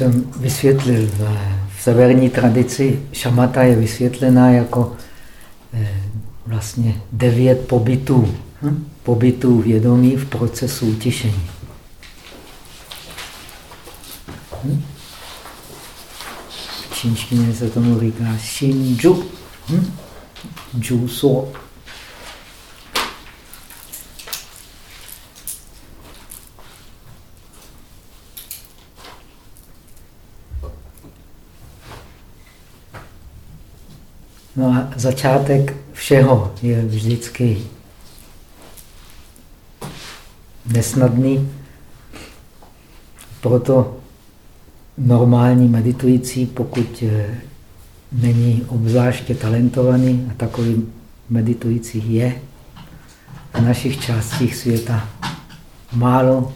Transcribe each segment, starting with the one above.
jsem vysvětlil v, severní tradici, šamata je vysvětlená jako eh, vlastně devět pobytů, hm? pobytů vědomí v procesu utišení. Hm? V čínštině se tomu říká Shinju. Hm? Juso. No a začátek všeho je vždycky nesnadný, proto normální meditující, pokud eh, není obzvláště talentovaný, a takový meditující je v našich částích světa málo,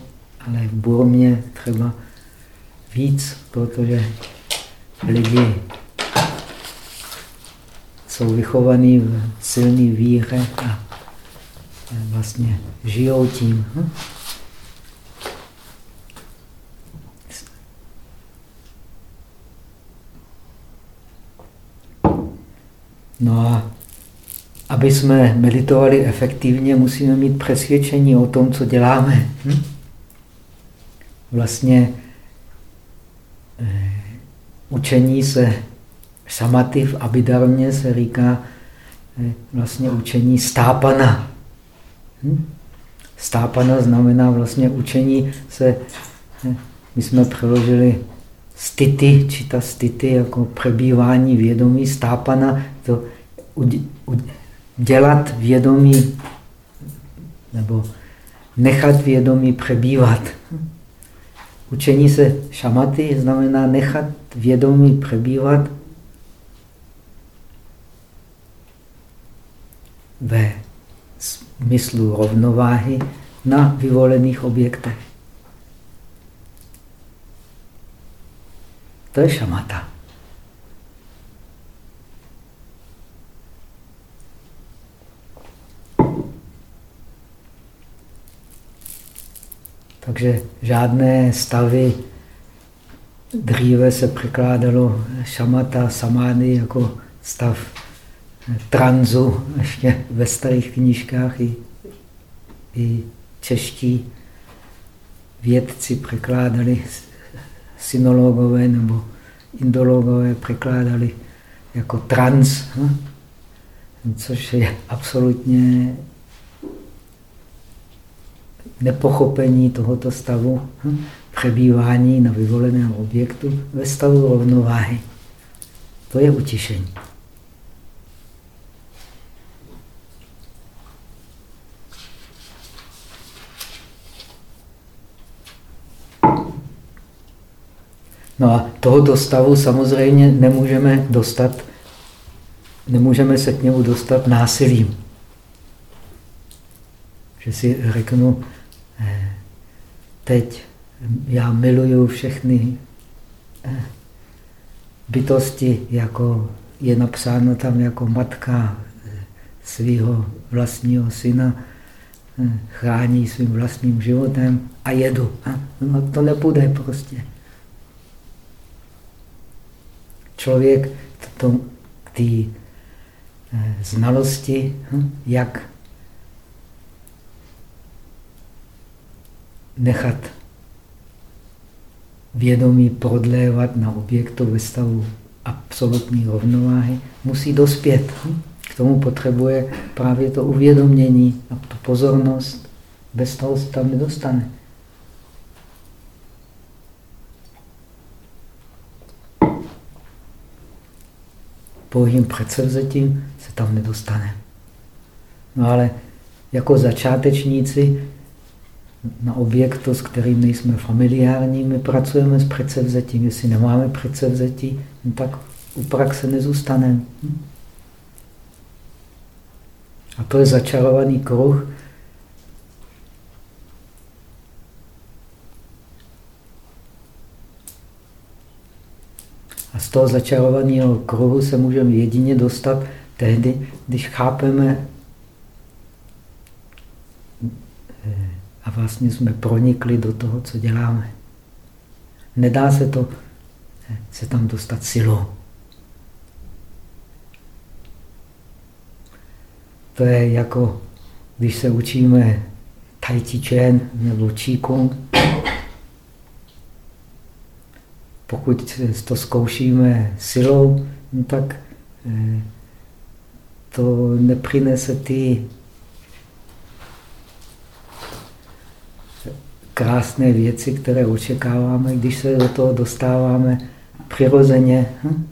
ale v Burmě třeba víc, protože lidi jsou vychovaní v silné víře a vlastně žijou tím. Hm? No a aby jsme meditovali efektivně, musíme mít přesvědčení o tom, co děláme. Hm? Vlastně eh, učení se Samaty v Abidarmě se říká eh, vlastně učení stápana. Hm? Stápana znamená vlastně učení se, eh, my jsme přeložili stity, či ta stity jako přebývání vědomí, stápana, to dělat vědomí, nebo nechat vědomí přebývat. Učení se šamaty znamená nechat vědomí přebývat ve smyslu rovnováhy na vyvolených objektech. To je šamata. Takže žádné stavy, dříve se překládalo šamata, samády jako stav tranzu, ještě ve starých knížkách i, i čeští vědci překládali, synologové nebo indologové překládali jako trans, hm? což je absolutně nepochopení tohoto stavu, hm? přebývání na vyvoleném objektu ve stavu rovnováhy. To je utišení. No a tohoto stavu samozřejmě nemůžeme dostat, nemůžeme se k němu dostat násilím. Že si řeknu, eh, teď já miluju všechny eh, bytosti, jako je napsáno tam jako matka eh, svého vlastního syna, chrání svým vlastním životem a jedu. No to nepůjde prostě. Člověk k té eh, znalosti, hm, jak nechat vědomí prodlévat na objektu ve stavu absolutní rovnováhy, musí dospět. Hm. K tomu potřebuje právě to uvědomění a tu pozornost. Bez toho se tam nedostane. Pouhým předsevzetím se tam nedostane. No ale jako začátečníci na objektu, s kterým nejsme familiární, my pracujeme s předsevzetím. Jestli nemáme předsevzetí, no tak u praxe nezůstaneme. A to je začarovaný kruh, A z toho začarovaného kruhu se můžeme jedině dostat tehdy, když chápeme a vlastně jsme pronikli do toho, co děláme. Nedá se to se tam dostat silou. To je jako, když se učíme Tai Chi Chuan nebo Qigong. Pokud to zkoušíme silou, no tak eh, to nepřinese ty krásné věci, které očekáváme, když se do toho dostáváme přirozeně. Hm?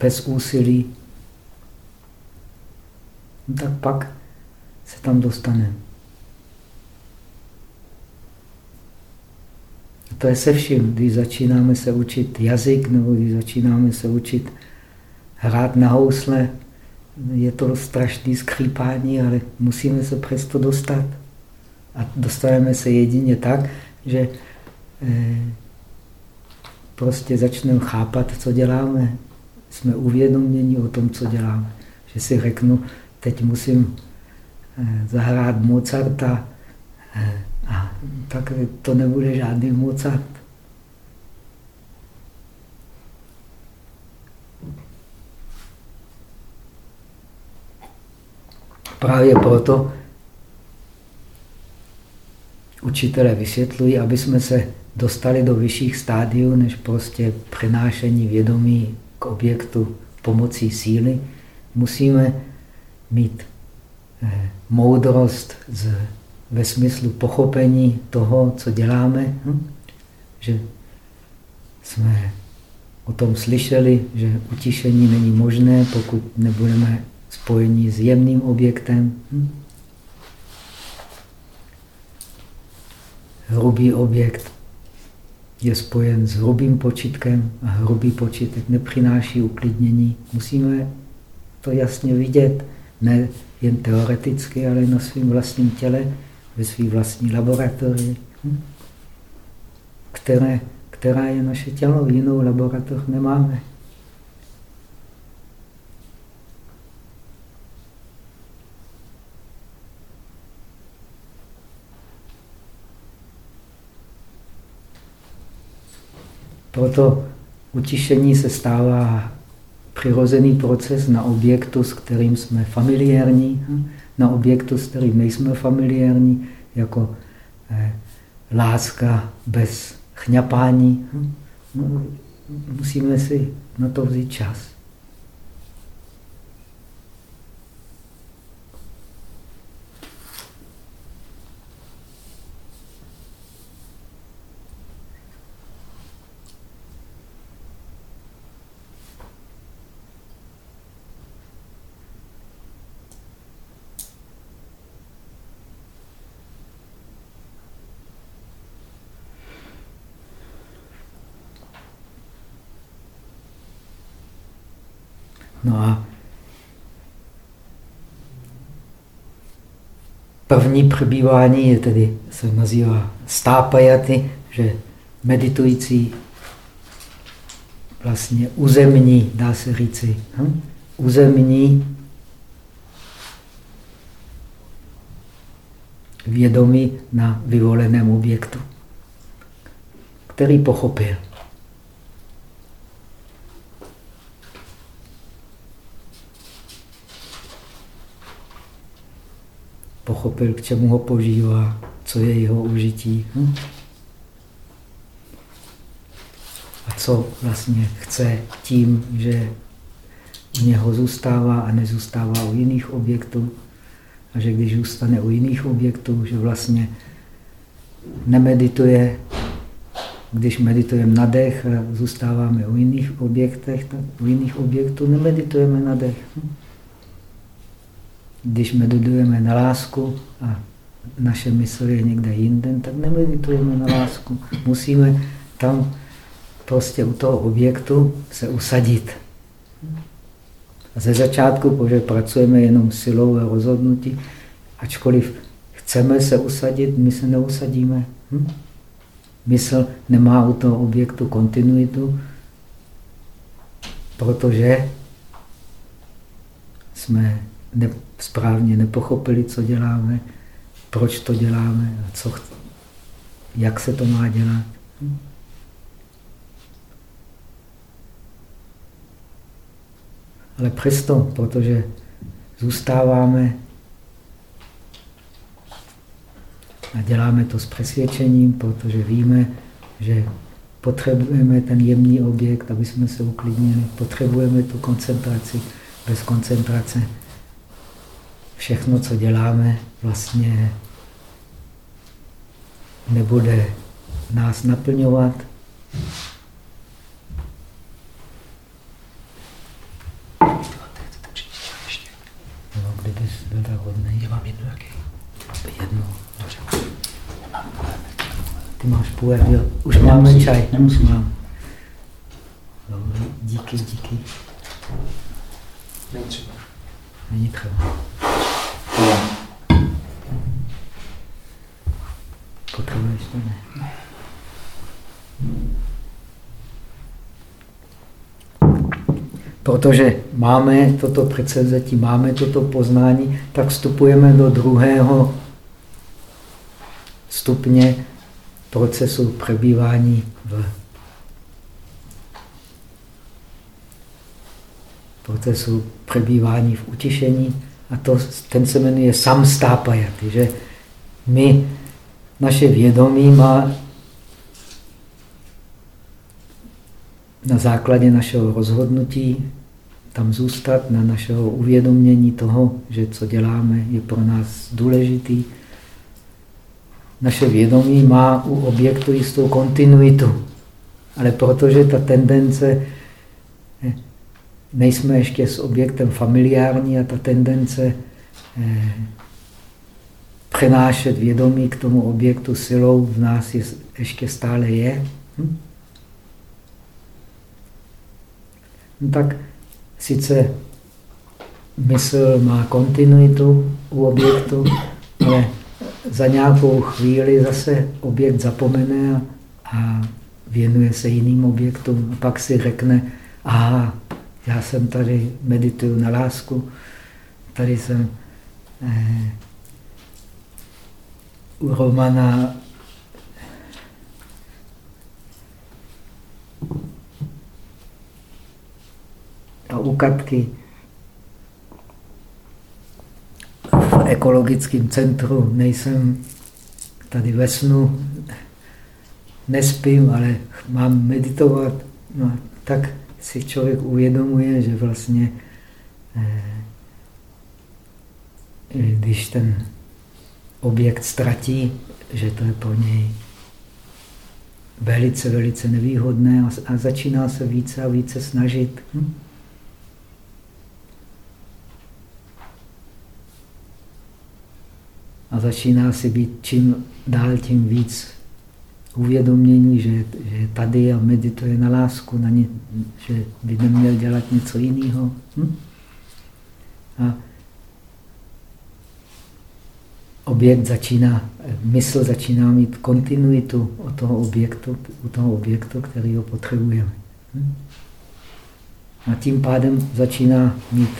Bez úsilí. No tak pak se tam dostaneme. To je se vším, když začínáme se učit jazyk nebo když začínáme se učit hrát na housle, je to strašný skřípání, ale musíme se přesto dostat. A dostaneme se jedině tak, že eh, prostě začneme chápat, co děláme. Jsme uvědoměni o tom, co děláme. Že si řeknu, teď musím eh, zahrát Mozarta, eh, a tak to nebude žádný Mozart. Právě proto učitelé vysvětlují, aby jsme se dostali do vyšších stádiů, než prostě přenášení vědomí k objektu pomocí síly, musíme mít eh, moudrost z, ve smyslu pochopení toho, co děláme, hm? že jsme o tom slyšeli, že utišení není možné, pokud nebudeme spojení s jemným objektem. Hm? Hrubý objekt je spojen s hrubým počitkem a hrubý počítek nepřináší uklidnění. Musíme to jasně vidět, ne jen teoreticky, ale na svém vlastním těle, ve své vlastní laboratorii, hm? které, která je naše tělo. Jinou laboratoř nemáme. Proto utišení se stává přirozený proces na objektu, s kterým jsme familiární, na objektu, s kterým nejsme familiární, jako eh, láska bez chňapání. No, musíme si na to vzít čas. No a první přebývání je tedy, se nazývá stápajaty, že meditující vlastně uzemní, dá se říci, hm? uzemní vědomí na vyvoleném objektu, který pochopil. Pochopil, k čemu ho používá, co je jeho užití. Hm? A co vlastně chce tím, že u něho zůstává a nezůstává u jiných objektů. A že když zůstane u jiných objektů, že vlastně nemedituje, když meditujeme na dech a zůstáváme u jiných objektech, tak u jiných objektů nemeditujeme na dech. Hm? Když meditujeme na lásku a naše mysl je někde jinde, tak nemeditujeme na lásku. Musíme tam prostě u toho objektu se usadit. A ze začátku, protože pracujeme jenom silou a rozhodnutí, ačkoliv chceme se usadit, my se neusadíme. Hm? Mysl nemá u toho objektu kontinuitu, protože jsme správně nepochopili, co děláme, proč to děláme a co jak se to má dělat. Ale přesto, protože zůstáváme a děláme to s přesvědčením, protože víme, že potřebujeme ten jemný objekt, aby jsme se uklidnili, potřebujeme tu koncentraci. Bez koncentrace všechno, co děláme, vlastně nebude nás naplňovat. No, kdybys byl tak hodný. Já mám jednu jaký. Jednu. Ty máš půl, jo. Už máme Nemusíš, čaj. nemusíš. Mám. Dobrý, díky, díky. Neutřeba. Není třeba. Potřebuješ to? Ne. Protože máme toto předsevzetí, máme toto poznání, tak vstupujeme do druhého stupně procesu přebývání v procesu přebývání v utišení a to, ten se jmenuje samstápajaty, že my, naše vědomí má na základě našeho rozhodnutí tam zůstat, na našeho uvědomění toho, že co děláme, je pro nás důležitý. Naše vědomí má u objektu jistou kontinuitu, ale protože ta tendence, eh, nejsme ještě s objektem familiární a ta tendence eh, přenášet vědomí k tomu objektu silou v nás je, ještě stále je. Hm? No tak sice mysl má kontinuitu u objektu, ale za nějakou chvíli zase objekt zapomene a, a věnuje se jiným objektům. A pak si řekne, aha, já jsem tady, medituju na lásku, tady jsem eh, u Romana a u Katky v ekologickém centru nejsem tady ve snu, nespím, ale mám meditovat. No, tak si člověk uvědomuje, že vlastně, eh, když ten objekt ztratí, že to je pro něj velice, velice nevýhodné a, začíná se více a více snažit. Hm? A začíná si být čím dál tím víc uvědomění, že, že je tady a medituje na lásku, na ně, že by neměl dělat něco jiného. Hm? A objekt začíná, mysl začíná mít kontinuitu od toho objektu, u toho objektu, který ho potřebujeme. Hm? A tím pádem začíná mít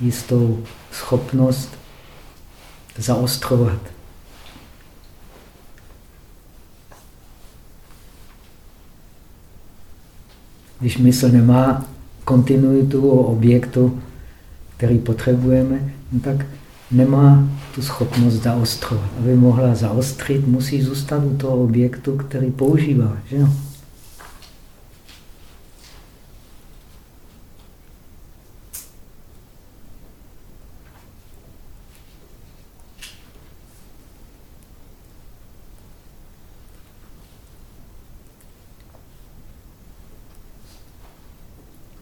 jistou schopnost zaostrovat. Když mysl nemá kontinuitu o objektu, který potřebujeme, no tak nemá tu schopnost zaostrovat. Aby mohla zaostřit, musí zůstat u toho objektu, který používá. Že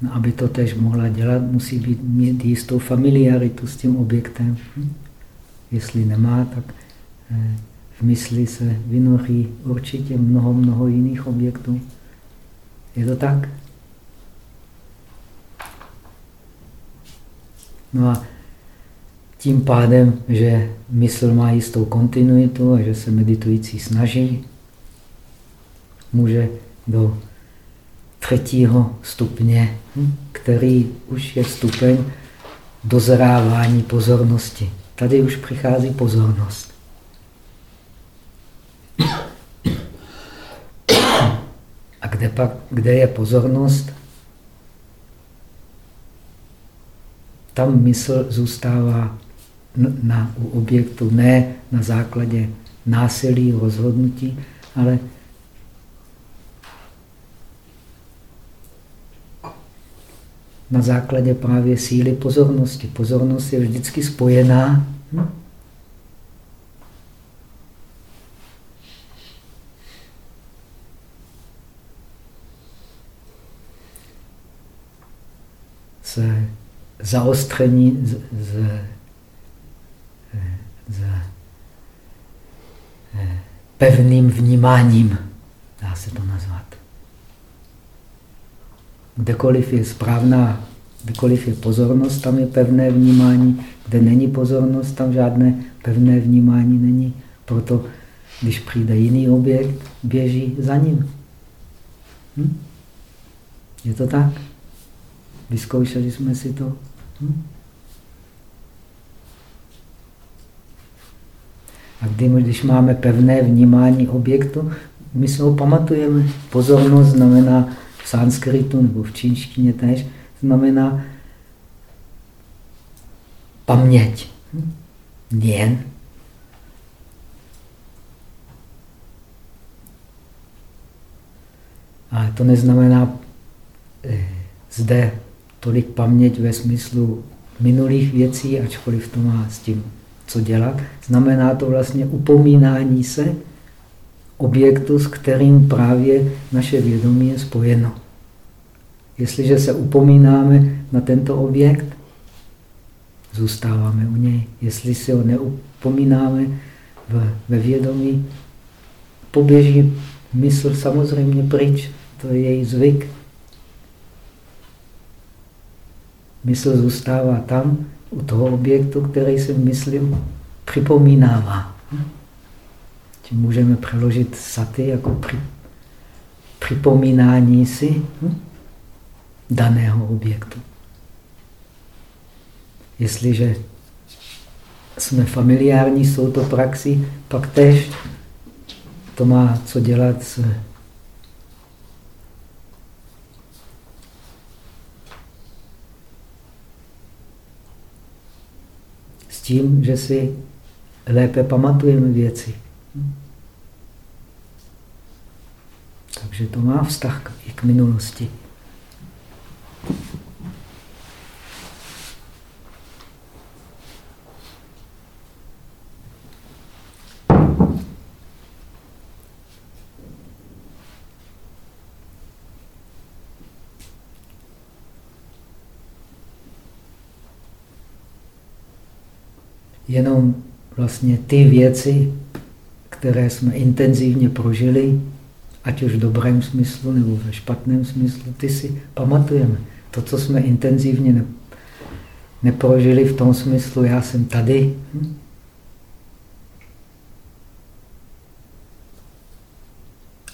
No, aby to tež mohla dělat, musí být, mít jistou familiaritu s tím objektem. Jestli nemá, tak eh, v mysli se vynoří určitě mnoho, mnoho jiných objektů. Je to tak? No a tím pádem, že mysl má jistou kontinuitu a že se meditující snaží, může do třetího stupně, který už je stupeň dozrávání pozornosti. Tady už přichází pozornost. pak, kde je pozornost, tam mysl zůstává na, u objektu ne na základě násilí, rozhodnutí, ale na základě právě síly pozornosti. Pozornost je vždycky spojená hm? s zaostření, z, z, z eh, pevným vnímáním, dá se to nazvat. Kdekoliv je správná, kdekoliv je pozornost, tam je pevné vnímání. Kde není pozornost, tam žádné pevné vnímání není. Proto, když přijde jiný objekt, běží za ním. Hm? Je to tak? Vyzkoušeli jsme si to. Hm? A když máme pevné vnímání objektu, my se ho pamatujeme. Pozornost znamená v sanskritu nebo v čínštině tež, znamená paměť. Jen. Ale to neznamená eh, zde tolik paměť ve smyslu minulých věcí, ačkoliv to má s tím co dělat. Znamená to vlastně upomínání se objektu, s kterým právě naše vědomí je spojeno. Jestliže se upomínáme na tento objekt, zůstáváme u něj. Jestli si ho neupomínáme ve vědomí, poběží mysl samozřejmě pryč. To je její zvyk. Mysl zůstává tam, u toho objektu, který si myslím připomínává. Tím můžeme přeložit saty jako při, připomínání si hm, daného objektu. Jestliže jsme familiární s touto praxí, pak tež to má co dělat s tím, že si lépe pamatujeme věci. Takže to má vztah i k minulosti. jenom vlastně ty věci, které jsme intenzivně prožili, ať už v dobrém smyslu nebo ve špatném smyslu, ty si pamatujeme. To, co jsme intenzivně ne, neprožili v tom smyslu, já jsem tady, hm?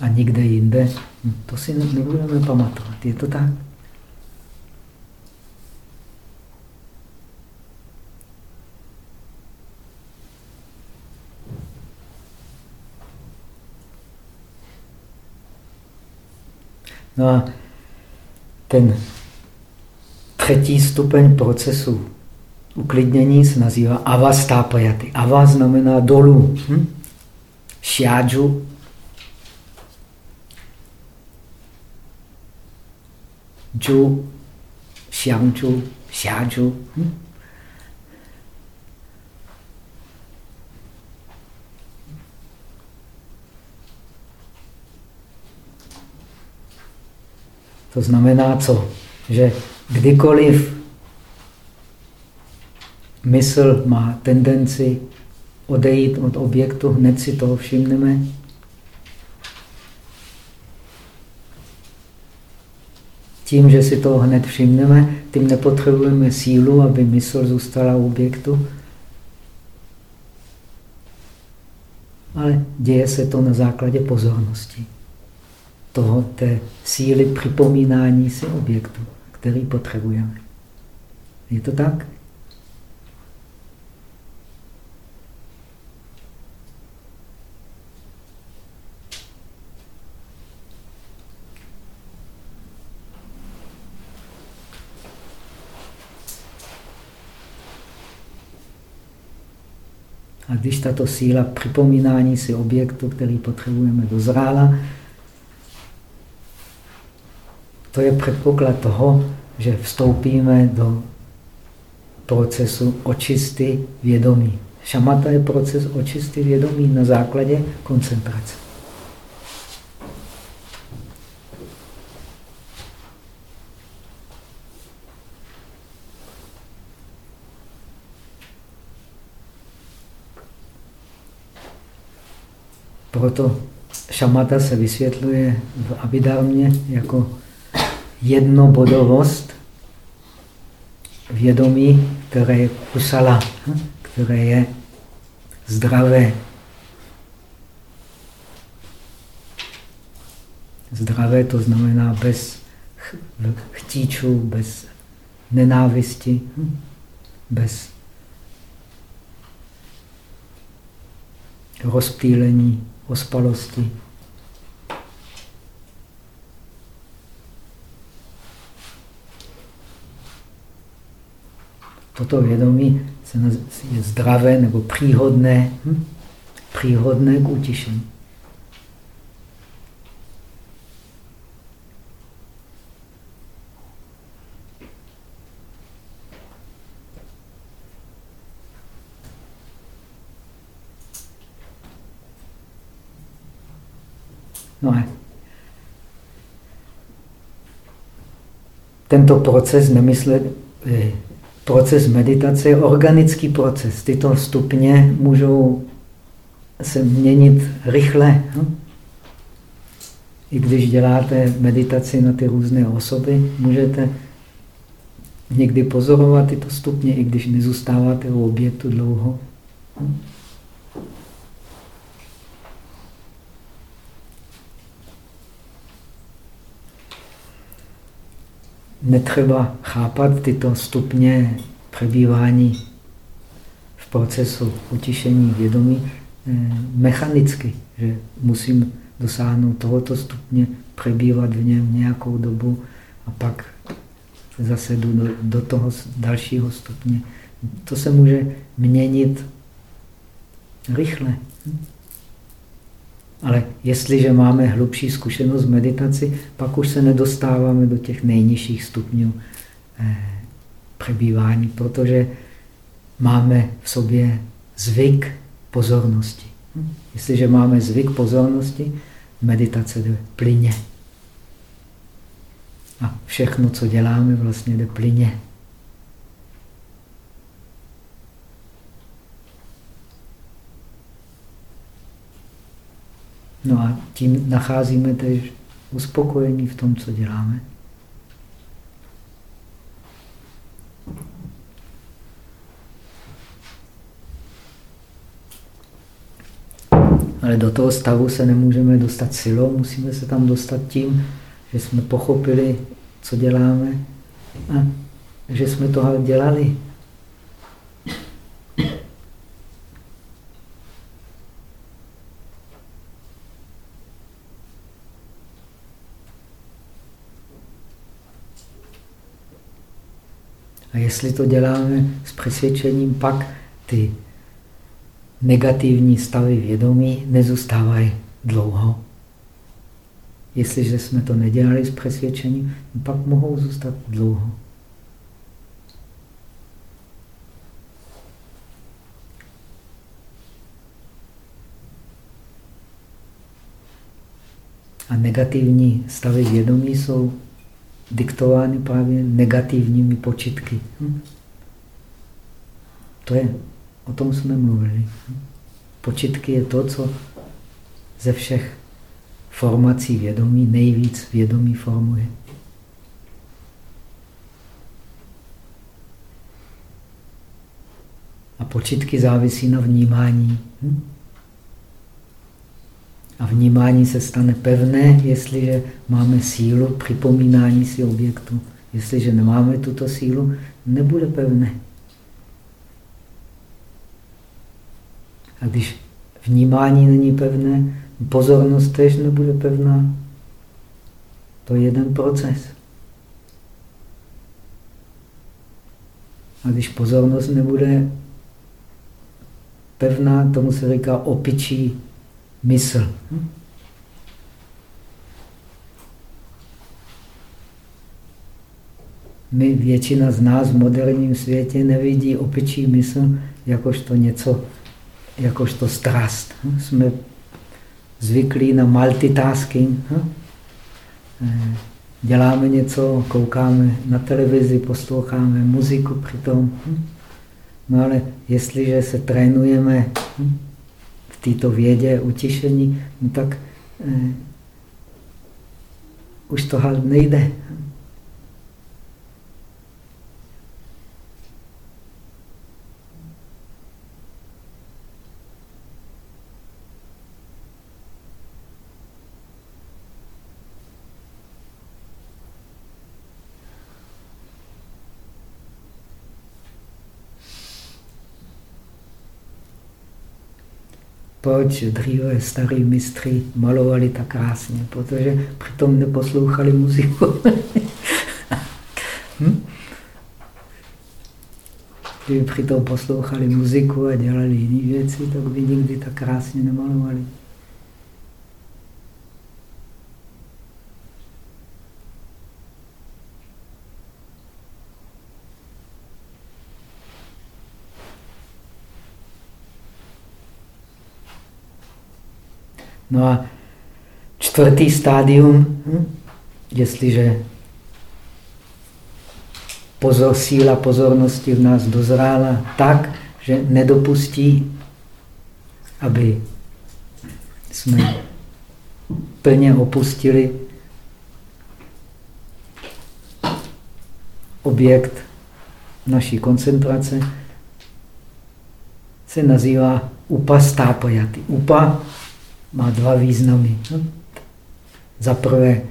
a nikde jinde, hm, to si nebudeme pamatovat. Je to tak? No a ten třetí stupeň procesu uklidnění se nazývá avastápajaty. Ava znamená dolů. Hm? Šiádžu. Džu, šiangču, šiádžu. Hm? To znamená co? Že kdykoliv mysl má tendenci odejít od objektu, hned si toho všimneme. Tím, že si toho hned všimneme, tím nepotřebujeme sílu, aby mysl zůstala u objektu. Ale děje se to na základě pozornosti toho, té síly připomínání si objektu, který potřebujeme. Je to tak? A když tato síla připomínání si objektu, který potřebujeme, dozrála, to je předpoklad toho, že vstoupíme do procesu očisty vědomí. Šamata je proces očisty vědomí na základě koncentrace. Proto šamata se vysvětluje v Abhidharmě jako jednobodovost vědomí, které je kusala, které je zdravé. Zdravé to znamená bez chtíčů, bez nenávisti, bez rozptýlení, ospalosti. Toto vědomí je zdravé nebo příhodné, hm? příhodné k utišení. No a tento proces nemyslet, eh, proces meditace je organický proces. Tyto stupně můžou se měnit rychle. Hm? I když děláte meditaci na ty různé osoby, můžete někdy pozorovat tyto stupně, i když nezůstáváte u objektu dlouho. Netřeba chápat tyto stupně přebývání v procesu utišení vědomí eh, mechanicky, že musím dosáhnout tohoto stupně, přebývat v něm nějakou dobu a pak zase jdu do, do toho dalšího stupně. To se může měnit rychle. Ale jestliže máme hlubší zkušenost v meditaci, pak už se nedostáváme do těch nejnižších stupňů eh, přebývání, protože máme v sobě zvyk pozornosti. Jestliže máme zvyk pozornosti, meditace jde plyně. A všechno, co děláme, vlastně jde plyně. No a tím nacházíme tež uspokojení v tom, co děláme. Ale do toho stavu se nemůžeme dostat silou, musíme se tam dostat tím, že jsme pochopili, co děláme a že jsme toho dělali. A jestli to děláme s přesvědčením, pak ty negativní stavy vědomí nezůstávají dlouho. Jestliže jsme to nedělali s přesvědčením, pak mohou zůstat dlouho. A negativní stavy vědomí jsou diktovány právě negativními počitky. Hm? To je, o tom jsme mluvili. Hm? Počitky je to, co ze všech formací vědomí nejvíc vědomí formuje. A počitky závisí na vnímání. Hm? A vnímání se stane pevné, jestliže máme sílu připomínání si objektu. Jestliže nemáme tuto sílu, nebude pevné. A když vnímání není pevné, pozornost tež nebude pevná. To je jeden proces. A když pozornost nebude pevná, tomu se říká opičí mysl. Hm? My, většina z nás v moderním světě nevidí opičí mysl jakožto něco, jakožto strast. Hm? Jsme zvyklí na multitasking. Hm? Eh, děláme něco, koukáme na televizi, posloucháme muziku přitom. No ale jestliže se trénujeme této vědě utišení, no tak eh, už to nejde. Proč dříve starý mistři malovali tak krásně, protože přitom neposlouchali muziku. hm? Kdyby přitom poslouchali muziku a dělali jiné věci, tak by nikdy tak krásně nemalovali. No a čtvrtý stádium, hm? jestliže pozor, síla pozornosti v nás dozrála tak, že nedopustí, aby jsme plně opustili objekt naší koncentrace, se nazývá upastápajaty. Upa má dva významy. Za prvé,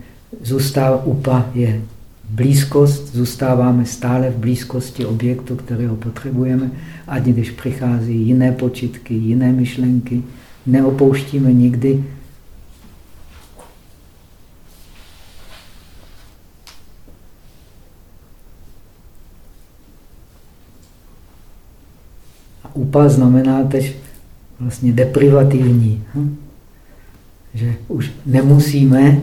zůstává upa je blízkost, zůstáváme stále v blízkosti objektu, kterého potřebujeme, ať když přichází jiné počitky, jiné myšlenky, neopouštíme nikdy A upa znamená tež vlastně deprivativní. Hm? Že už nemusíme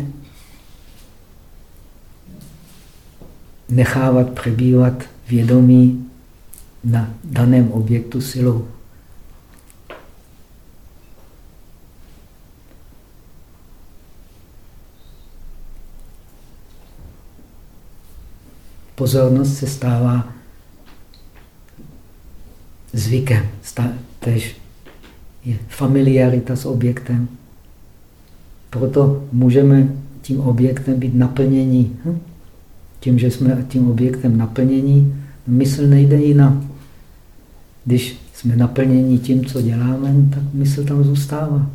nechávat přebývat vědomí na daném objektu silou. Pozornost se stává zvykem, tež je familiarita s objektem. Proto můžeme tím objektem být naplnění. Hm? Tím, že jsme tím objektem naplnění, mysl nejde jinam. Když jsme naplněni tím, co děláme, tak mysl tam zůstává.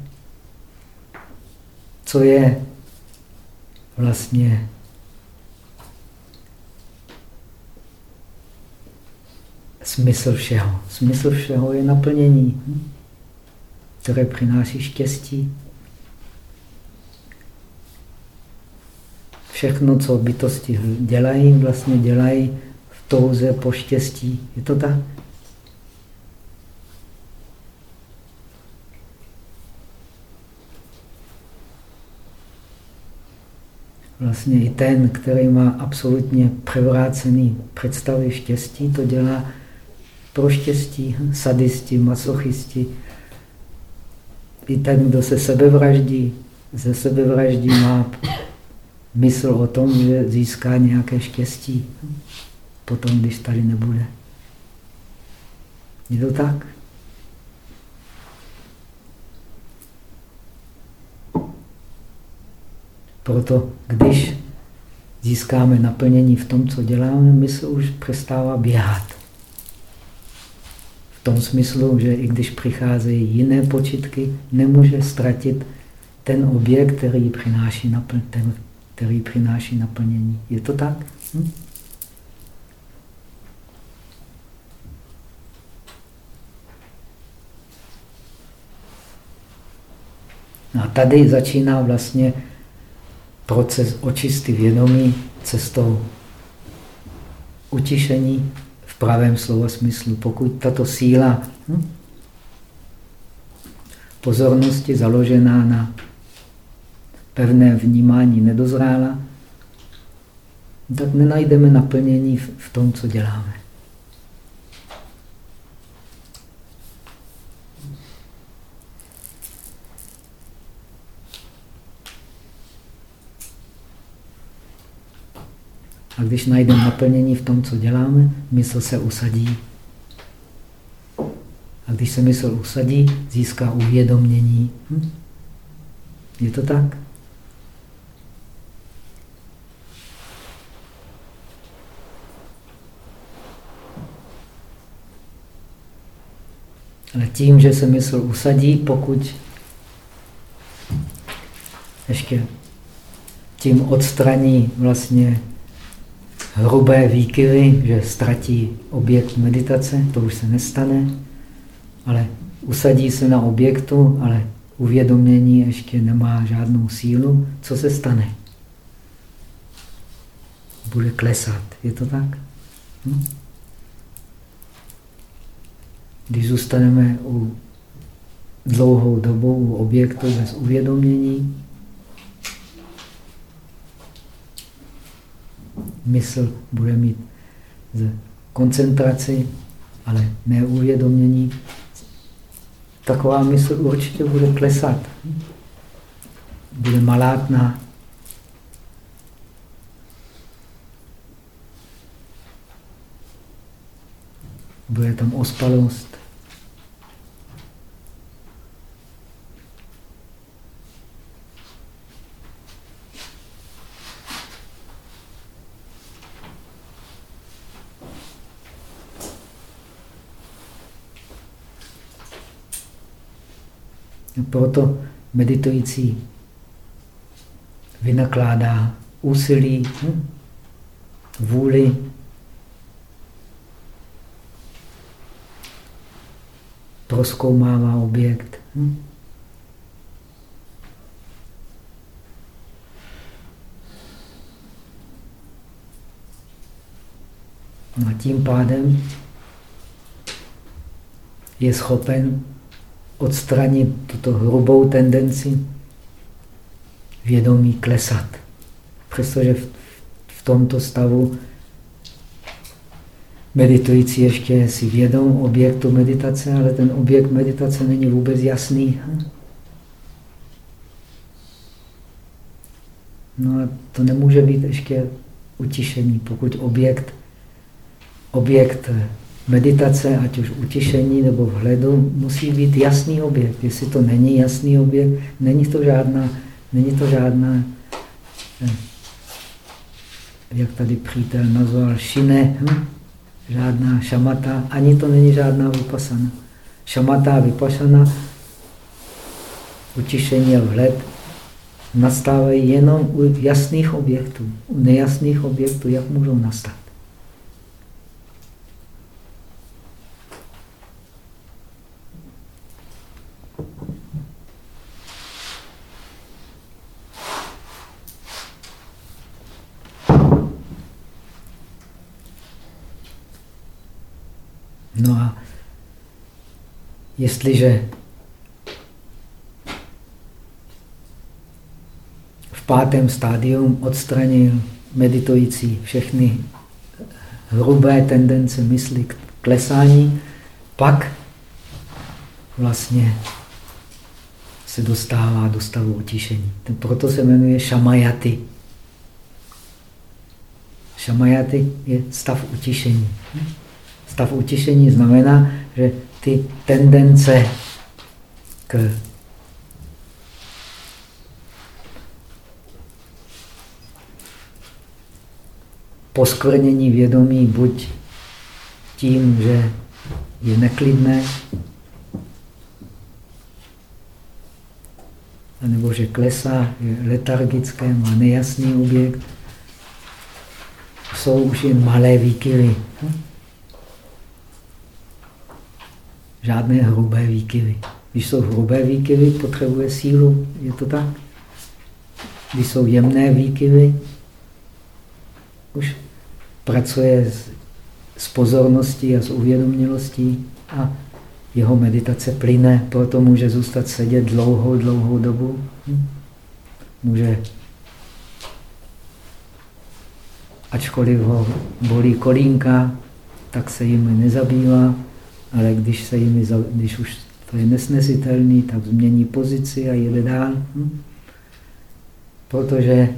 Co je vlastně smysl všeho? Smysl všeho je naplnění, hm? které přináší štěstí. Všechno, co bytosti dělají, vlastně dělají v touze po štěstí. Je to tak? Vlastně i ten, který má absolutně převrácený představy štěstí, to dělá pro štěstí. Sadisti, masochisti. I ten, kdo se sebevraždí, ze sebevraždí má mysl o tom, že získá nějaké štěstí potom, když tady nebude. Je to tak? Proto, když získáme naplnění v tom, co děláme, mysl už přestává běhat. V tom smyslu, že i když přicházejí jiné počitky, nemůže ztratit ten objekt, který přináší naplň, ten který přináší naplnění. Je to tak? Hm? A tady začíná vlastně proces očisty vědomí cestou utišení v pravém slova smyslu. Pokud tato síla hm, pozornosti založená na pevné vnímání nedozrála, tak nenajdeme naplnění v tom, co děláme. A když najdeme naplnění v tom, co děláme, mysl se usadí. A když se mysl usadí, získá uvědomění. Hm? Je to tak? Tím, že se mysl usadí, pokud ještě tím odstraní vlastně hrubé výkyvy, že ztratí objekt meditace, to už se nestane, ale usadí se na objektu, ale uvědomění ještě nemá žádnou sílu, co se stane? Bude klesat. Je to tak? Hm? Když zůstaneme u dlouhou dobu u objektu bez uvědomění, mysl bude mít z koncentraci, ale neuvědomění. Taková mysl určitě bude klesat. Bude malátná. Bude tam ospalost. Proto meditující vynakládá úsilí, hm, vůli, proskoumává objekt. Hm. A tím pádem je schopen odstranit tuto hrubou tendenci vědomí klesat. Přestože v, v tomto stavu meditující ještě si vědom objektu meditace, ale ten objekt meditace není vůbec jasný. No a to nemůže být ještě utišení, pokud objekt, objekt meditace, ať už utišení nebo vhledu, musí být jasný objekt. Jestli to není jasný objekt, není to žádná, není to žádná, eh, jak tady přítel nazval, šine, hm? žádná šamata, ani to není žádná vypasana. Šamata vypasana, utišení a vhled, nastávají jenom u jasných objektů. U nejasných objektů, jak můžou nastat? No a jestliže v pátém stádium odstranil meditující všechny hrubé tendence mysli k klesání, pak vlastně se dostává do stavu utišení. Proto se jmenuje šamajaty. Šamajaty je stav utišení. Stav utišení znamená, že ty tendence k poskvrnění vědomí buď tím, že je neklidné, nebo že klesá, je letargické, má nejasný objekt, jsou už jen malé výkyvy. Hm? Žádné hrubé výkyvy. Když jsou hrubé výkyvy, potřebuje sílu. Je to tak? Když jsou jemné výkyvy, už pracuje s, s pozorností a s uvědomělostí a jeho meditace plyne, proto může zůstat sedět dlouhou, dlouhou dobu. Hm? Může, ačkoliv ho bolí kolínka, tak se jimi nezabývá, ale když, se jimi, když už to je nesnesitelný, tak změní pozici a jede dál. Hm? Protože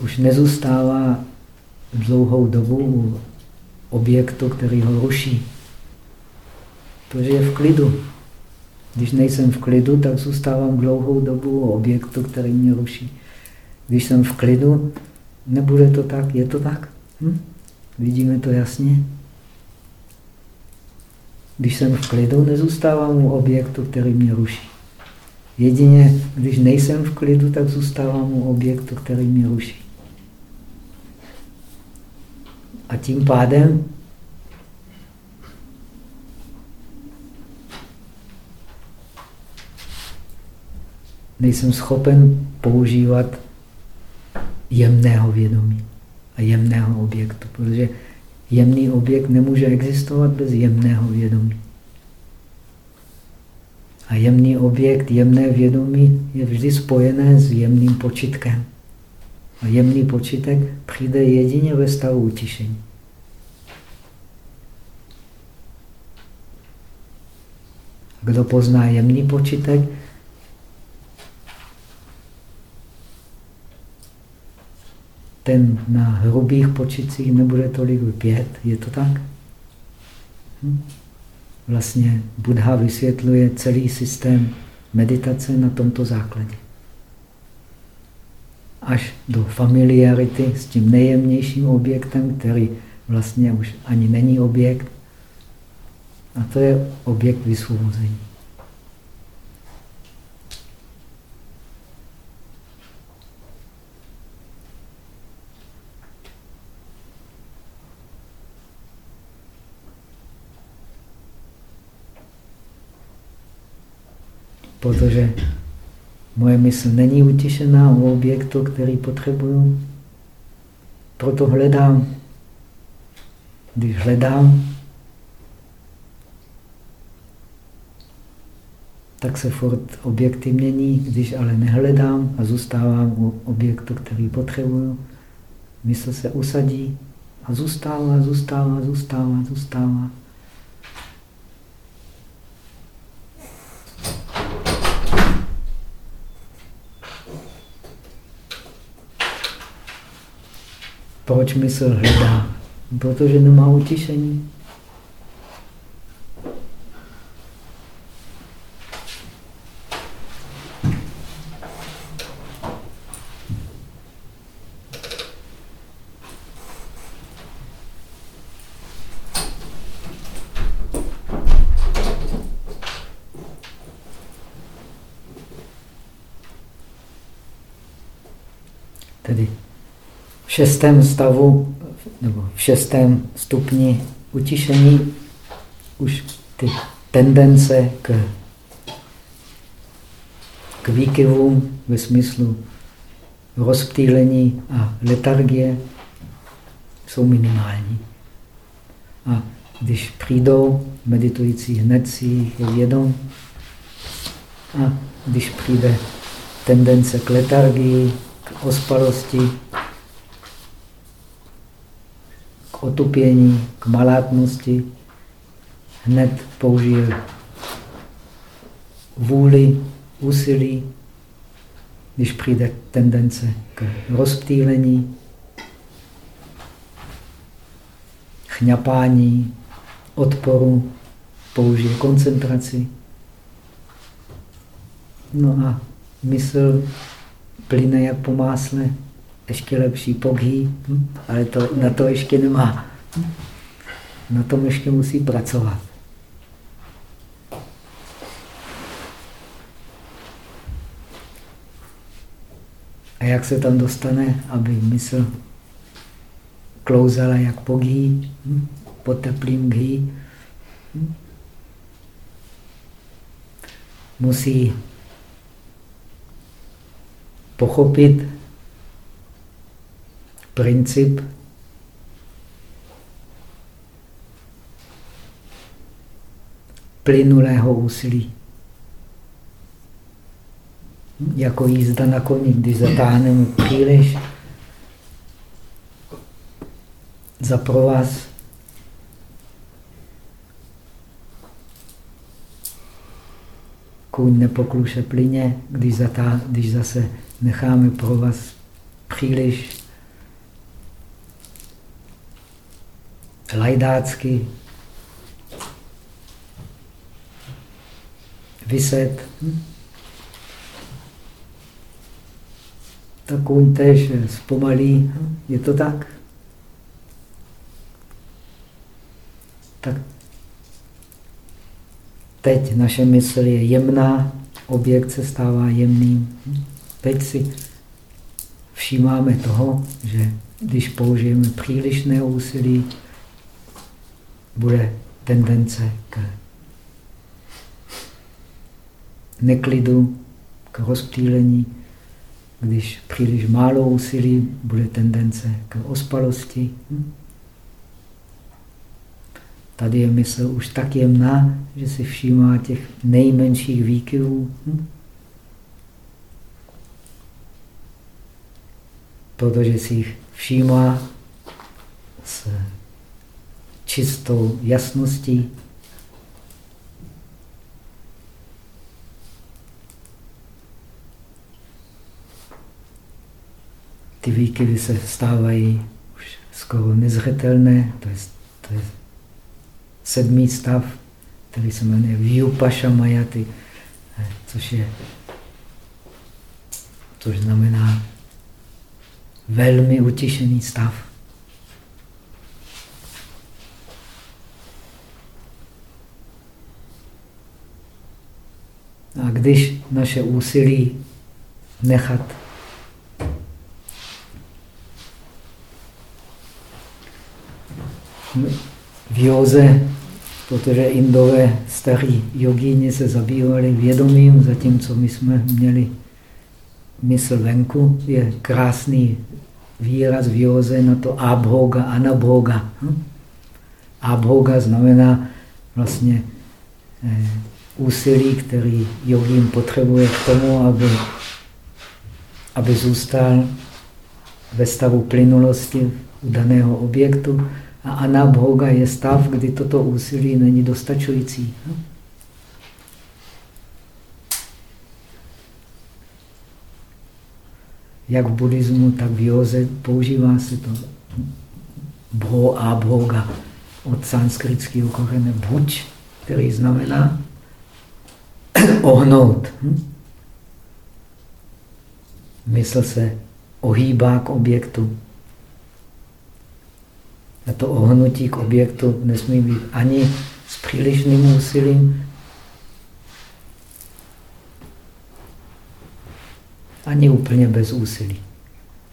už nezůstává dlouhou dobu u objektu, který ho ruší. Protože je v klidu. Když nejsem v klidu, tak zůstávám dlouhou dobu u objektu, který mě ruší. Když jsem v klidu, nebude to tak, je to tak. Hm? Vidíme to jasně? Když jsem v klidu, nezůstávám u objektu, který mě ruší. Jedině, když nejsem v klidu, tak zůstávám u objektu, který mě ruší. A tím pádem nejsem schopen používat jemného vědomí a jemného objektu, protože jemný objekt nemůže existovat bez jemného vědomí. A jemný objekt, jemné vědomí je vždy spojené s jemným počitkem. A jemný počítek přijde jedině ve stavu utišení. Kdo pozná jemný počítek, ten na hrubých počicích nebude tolik vypět. Je to tak? Hm? Vlastně Buddha vysvětluje celý systém meditace na tomto základě. Až do familiarity s tím nejjemnějším objektem, který vlastně už ani není objekt, a to je objekt vysvobození. Protože moje mysl není utišená u objektu, který potřebuju. Proto hledám. Když hledám, tak se furt objekty mění. Když ale nehledám a zůstávám u objektu, který potřebuju, mysl se usadí a zůstává, zůstává, zůstává, zůstává. Proč mysl hledá? Protože nemá utišení. Šestém stavu, nebo v šestém stupni utišení už ty tendence k, k výkyvům ve smyslu rozptýlení a letargie jsou minimální. A když přijdou, meditující hned si je vědom. A když přijde tendence k letargii, k ospalosti, otupění, k malátnosti, hned použije vůli, úsilí, když přijde tendence k rozptýlení, chňapání, odporu, použije koncentraci. No a mysl plyne jak po másle ještě lepší poghý, hm? ale to, na to ještě nemá. Na tom ještě musí pracovat. A jak se tam dostane, aby mysl klouzala jak poghý, hm? po teplým ghý? Musí pochopit, princip. Plynulého úsilí. Jako jízda na koni, když zatáhneme příliš. Za provaz, kůň nepokluše plyně, když, zatá, když zase necháme provaz příliš lajdácky vyset. Hm? Tak kůň tež zpomalí. Hm? Je to tak? Tak teď naše mysl je jemná, objekt se stává jemným. Hm? Teď si všímáme toho, že když použijeme přílišné úsilí, bude tendence k neklidu, k rozptýlení. Když příliš málo úsilí, bude tendence k ospalosti. Hm? Tady je mysl už tak jemná, že si všímá těch nejmenších výkyvů. Hm? Protože si jich všímá s čistou jasností. Ty výkyvy se stávají už skoro nezřetelné, to je, to je sedmý stav, který se jmenuje Vyupaša Mayaty, což je což znamená velmi utišený stav. A když naše úsilí nechat v józe, protože indové starí jogíni se zabývali vědomím, zatímco my jsme měli mysl venku, je krásný výraz v józe na to abhoga, anabhoga. Hm? Abhoga znamená vlastně úsilí, který jogín potřebuje k tomu, aby, aby zůstal ve stavu plynulosti u daného objektu. A anabhoga je stav, kdy toto úsilí není dostačující. Jak v buddhismu, tak v józe používá se to bho a bhoga od sanskritského kořene buď, který znamená ohnout. Hm? Mysl se ohýbá k objektu. A to ohnutí k objektu nesmí být ani s přílišným úsilím, ani úplně bez úsilí.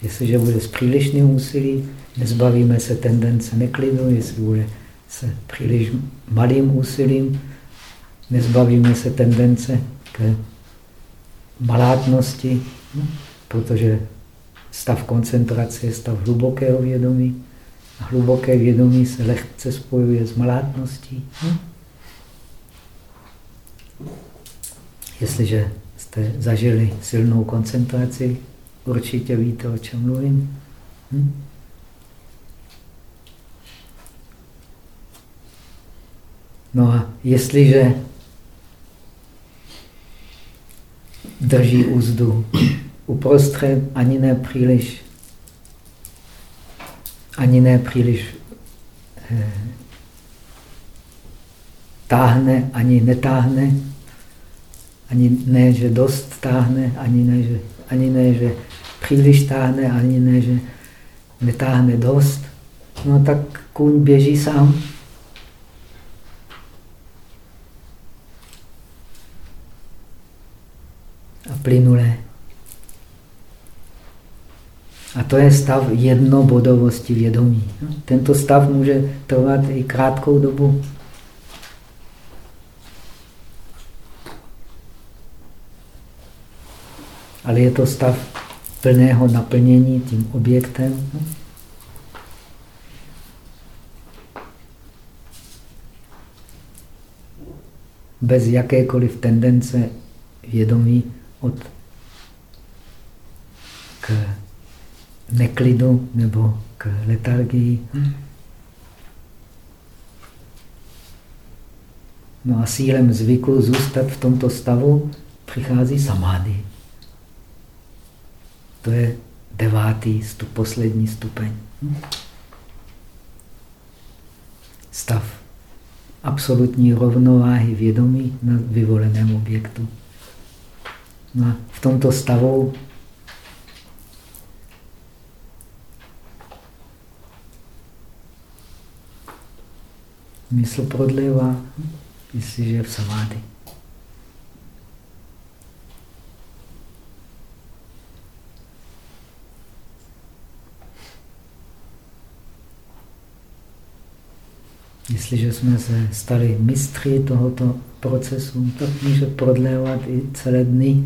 Jestliže bude s přílišným úsilím, nezbavíme se tendence neklidu, jestli bude se příliš malým úsilím, nezbavíme se tendence k malátnosti, protože stav koncentrace je stav hlubokého vědomí. A hluboké vědomí se lehce spojuje s malátností. Jestliže jste zažili silnou koncentraci, určitě víte, o čem mluvím. No a jestliže drží úzdu uprostřed, ani ne příliš, ani ne příliš eh, táhne, ani netáhne, ani ne, že dost táhne, ani ne, že, ani ne, že příliš táhne, ani ne, že netáhne dost, no tak kůň běží sám. Plynulé. A to je stav jednobodovosti vědomí. Tento stav může trvat i krátkou dobu. Ale je to stav plného naplnění tím objektem. bez jakékoliv tendence vědomí od k neklidu nebo k letargii. No a sílem zvyku zůstat v tomto stavu přichází samády. To je devátý, stup, poslední stupeň. Stav absolutní rovnováhy vědomí na vyvoleném objektu. No a v tomto stavu mysl prodlivá, jestliže je v samády. Jestliže jsme se stali mistři tohoto procesu, tak může prodlévat i celé dny.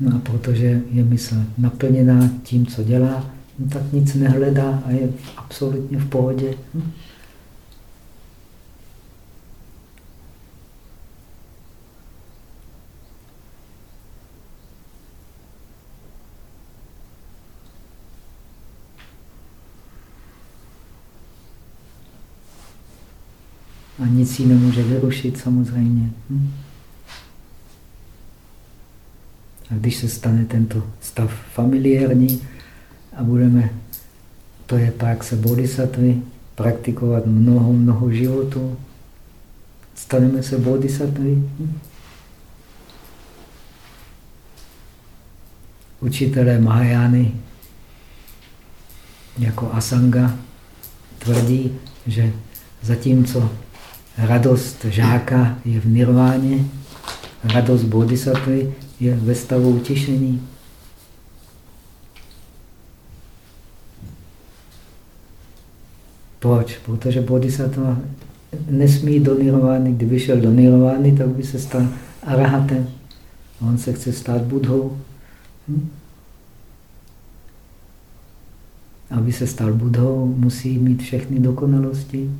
No a protože je mysl naplněná tím, co dělá, no tak nic nehledá a je absolutně v pohodě. A nic ji nemůže vyrušit samozřejmě. Hm? A když se stane tento stav familiární a budeme, to je praxe bodhisattvy, praktikovat mnoho, mnoho životů, staneme se bodhisattvy. Učitelé Mahajány jako Asanga tvrdí, že zatímco radost žáka je v nirváně, radost bodhisattvy je ve stavu utišení. Proč? Protože bodhisattva nesmí do nirvány. Kdyby šel do nirvány, tak by se stal arahatem. On se chce stát budhou. Hm? Aby se stal budhou, musí mít všechny dokonalosti.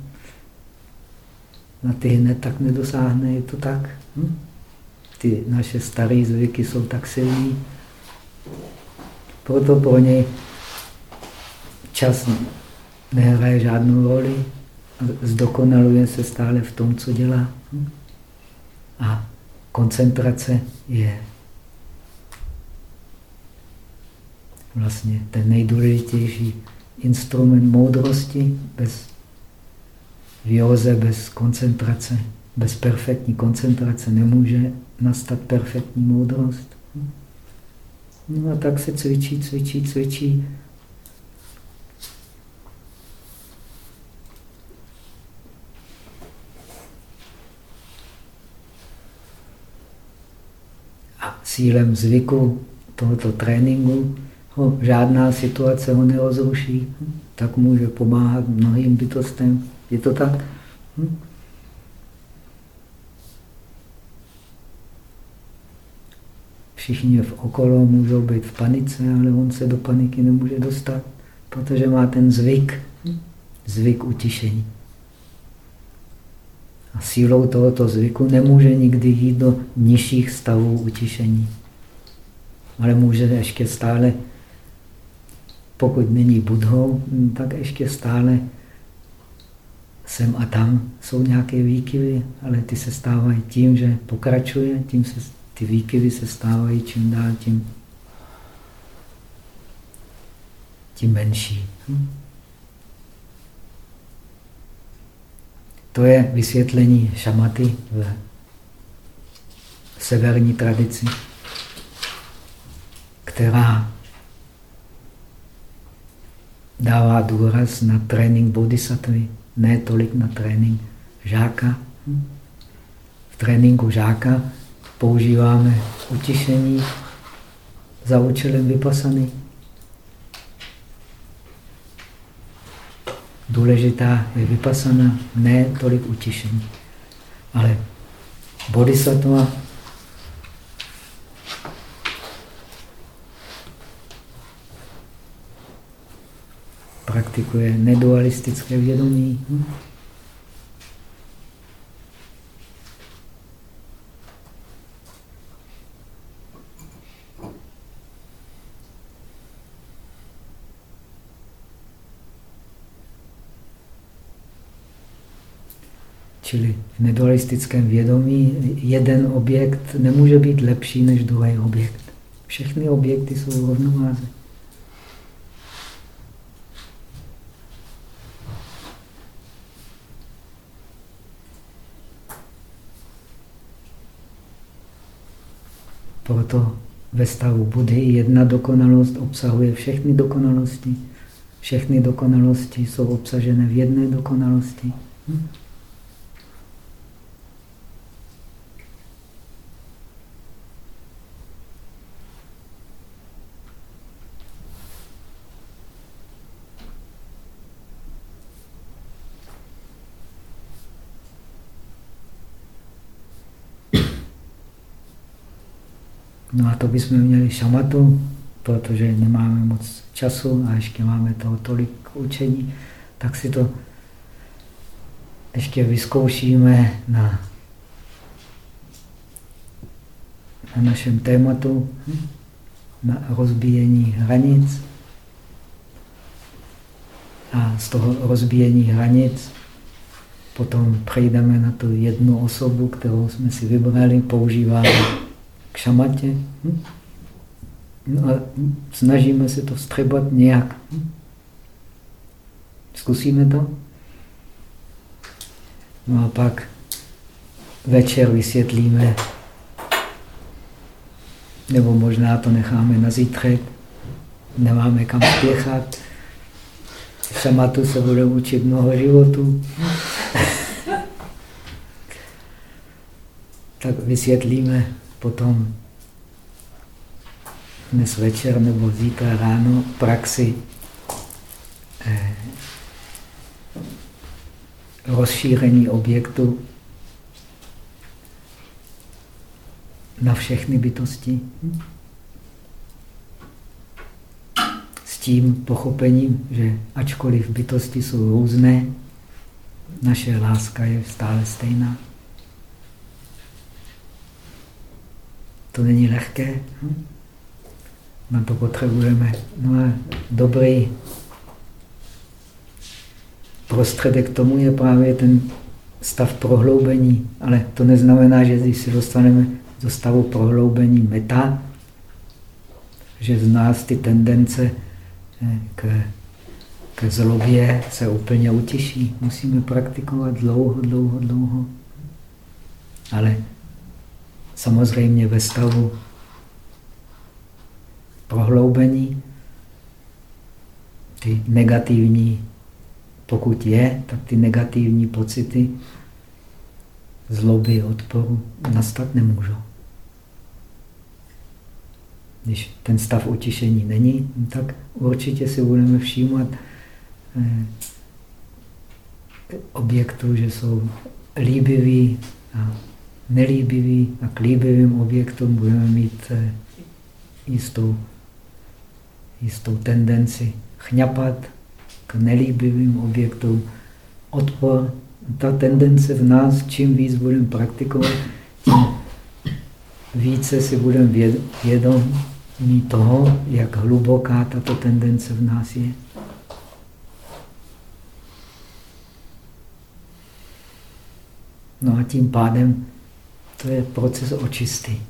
Na ty hned tak nedosáhne, je to tak. Hm? ty naše staré zvyky jsou tak silný. Proto pro něj čas nehraje žádnou roli zdokonaluje se stále v tom, co dělá. A koncentrace je vlastně ten nejdůležitější instrument moudrosti. Bez józe, bez koncentrace, bez perfektní koncentrace nemůže nastat perfektní moudrost. No a tak se cvičí, cvičí, cvičí. A sílem zvyku tohoto tréninku ho žádná situace ho nerozruší. Tak může pomáhat mnohým bytostem. Je to tak? Hm? Všichni v okolo můžou být v panice, ale on se do paniky nemůže dostat, protože má ten zvyk, zvyk utišení. A sílou tohoto zvyku nemůže nikdy jít do nižších stavů utišení. Ale může ještě stále, pokud není budhou, tak ještě stále sem a tam jsou nějaké výkyvy, ale ty se stávají tím, že pokračuje, tím se ty výkyvy se stávají čím dál tím, tím menší. Hm? To je vysvětlení šamaty v severní tradici, která dává důraz na trénink bodhisattvy, ne tolik na trénink žáka. V tréninku žáka používáme utišení za účelem vypasany. Důležitá je vypasana, ne tolik utišení. Ale bodhisattva praktikuje nedualistické vědomí. Hm? Čili v nedualistickém vědomí jeden objekt nemůže být lepší než druhý objekt. Všechny objekty jsou v rovnováze. Proto ve stavu Budhy jedna dokonalost obsahuje všechny dokonalosti. Všechny dokonalosti jsou obsažené v jedné dokonalosti. Hm? No a to bychom měli šamatu, protože nemáme moc času a ještě máme toho tolik učení, tak si to ještě vyzkoušíme na, na našem tématu, na rozbíjení hranic. A z toho rozbíjení hranic potom přejdeme na tu jednu osobu, kterou jsme si vybrali, používáme k šamatě. Hm? No a snažíme se to vstřebat nějak. Hm? Zkusíme to? No a pak večer vysvětlíme, nebo možná to necháme na zítřek, nemáme kam spěchat. Šamatu se bude učit mnoho životů. tak vysvětlíme potom dnes večer nebo zítra ráno praxi eh, rozšíření objektu na všechny bytosti. S tím pochopením, že ačkoliv bytosti jsou různé, naše láska je stále stejná. To není lehké. Hm? Na to potřebujeme no a dobrý prostředek k tomu je právě ten stav prohloubení. Ale to neznamená, že když se dostaneme do stavu prohloubení meta, že z nás ty tendence eh, k, k zlobě se úplně utiší. Musíme praktikovat dlouho, dlouho, dlouho. Ale samozřejmě ve stavu prohloubení ty negativní, pokud je, tak ty negativní pocity zloby, odporu nastat nemůžou. Když ten stav utišení není, tak určitě si budeme všímat eh, objektů, že jsou líbivý a nelíbivý a k líbivým objektům budeme mít eh, jistou, jistou tendenci chňapat k nelíbivým objektům odpor. Ta tendence v nás, čím víc budeme praktikovat, tím více si budeme vědomí toho, jak hluboká tato tendence v nás je. No a tím pádem to je proces očisty.